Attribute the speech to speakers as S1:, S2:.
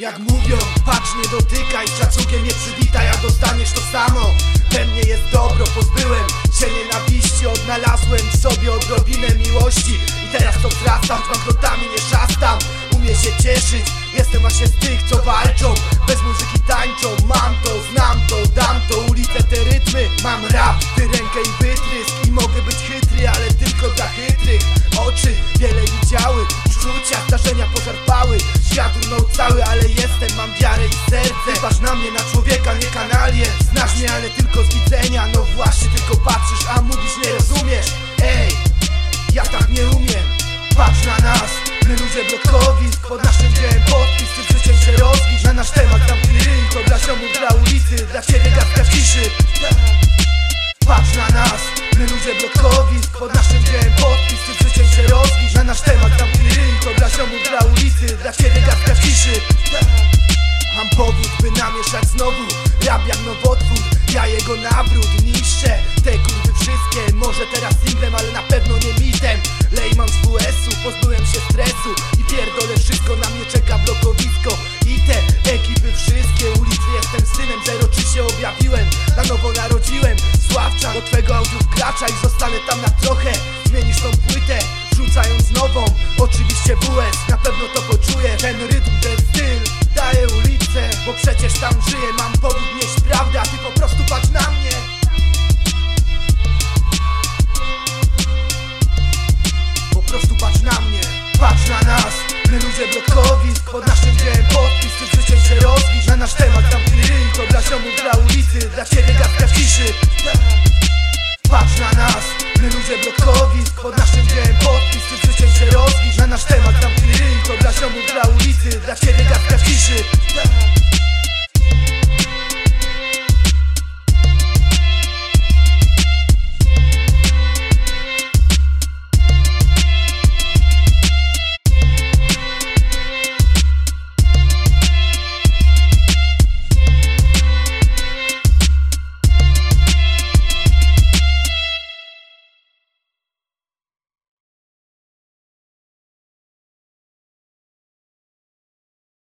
S1: Jak mówią, patrz nie dotykaj, szacunkiem nie przywitaj, a dostaniesz to samo. We mnie jest dobro, pozbyłem się nienawiści Odnalazłem w sobie odrobinę miłości. I teraz to wzrastam, z banknotami nie szastam Umie się cieszyć, jestem właśnie z tych, co walczą Bez muzyki tańczą, mam to, znam to, dam to Ulice te rytmy, mam rap, ty rękę i wytrysk uczucia, zdarzenia pożarpały Świat runął cały, ale jestem, mam wiarę i serce. Patrz na mnie, na człowieka, nie kanalię Znasz mnie, ale tylko z widzenia. No właśnie, tylko patrzysz, a mówisz, nie rozumiesz. Ej, ja tak nie umiem. Patrz na nas, my ludzie blokowisk Pod naszym dziełem podpis, ty życzę się znowu jak nowotwór, ja jego nabród niszczę. Te kurwy wszystkie, może teraz singlem, ale na pewno nie mitem. Lejman z WS-u, pozbyłem się stresu. I pierdolę wszystko, na mnie czeka blokowisko. I te ekipy wszystkie, ulicy jestem synem. Zero czy się objawiłem, na nowo narodziłem. Sławcza, do twego autu wkracza i zostanę tam na trochę. Zmienisz tą płytę, rzucając nową. Oczywiście WS, Przecież tam żyję, mam powód nieść prawdę A ty po prostu patrz na mnie. Po prostu patrz na mnie Patrz na nas, my ludzie blokowisk Pod naszym dziełem podpis, tym życiem się rozbić Na nasz temat tam ryj, to dla ziomów, dla ulicy Dla ciebie gadka w ciszy. Patrz na nas, my ludzie blokowisk Pod naszym dziełem podpis, tym życiem się rozbić Na nasz temat tam ryj, to dla ziomów, dla ulicy